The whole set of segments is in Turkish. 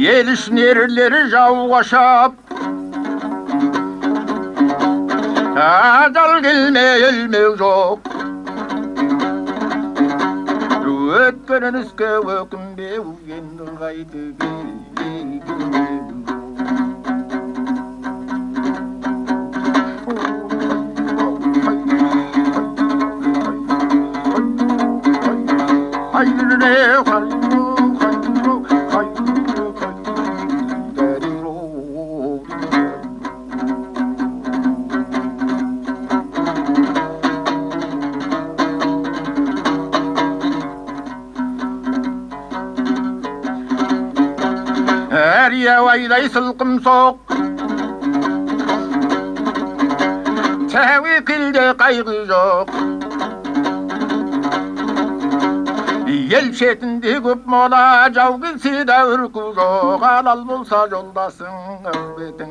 Yeliş nerileri jav koşap Adal gelme elmek жоқ Ötkenin üske ökün be ugen gaydı Ay ne var әрия уайдай сылқым соқ тәуекелде қайғы жоқ ел шетінде көп мола жау келсе дәуір қу жоқ алал болса жолдасың әулетің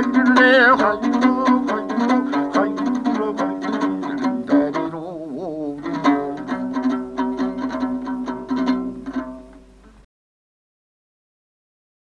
I'm gonna ajlera